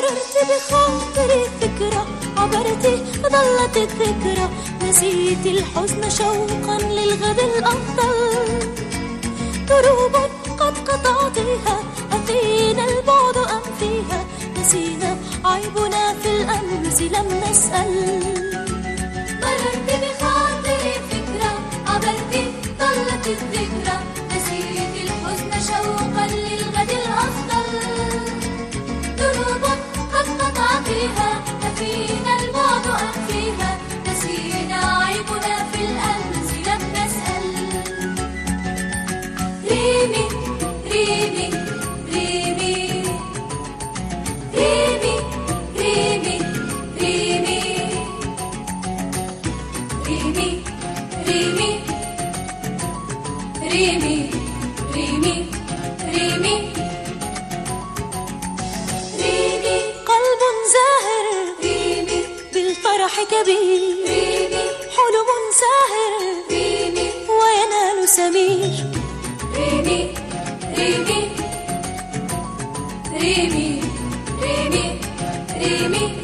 بخاطري فكرة عبرتي ظلت الذكرى. نسيت الحزن شوقا للغد الأفضل. دروب قد قطعتيها أفينا البعد أم فيها؟ نسينا عيبنا في الأمس لم نسأل. ريمي ريمي ريمي ريمي ريمي. ريمي. قلب زاهر ريمي. بالفرح كبير. ريمي. حلم ساهر ريمي. وينال سمير. ريمي ريمي. ريمي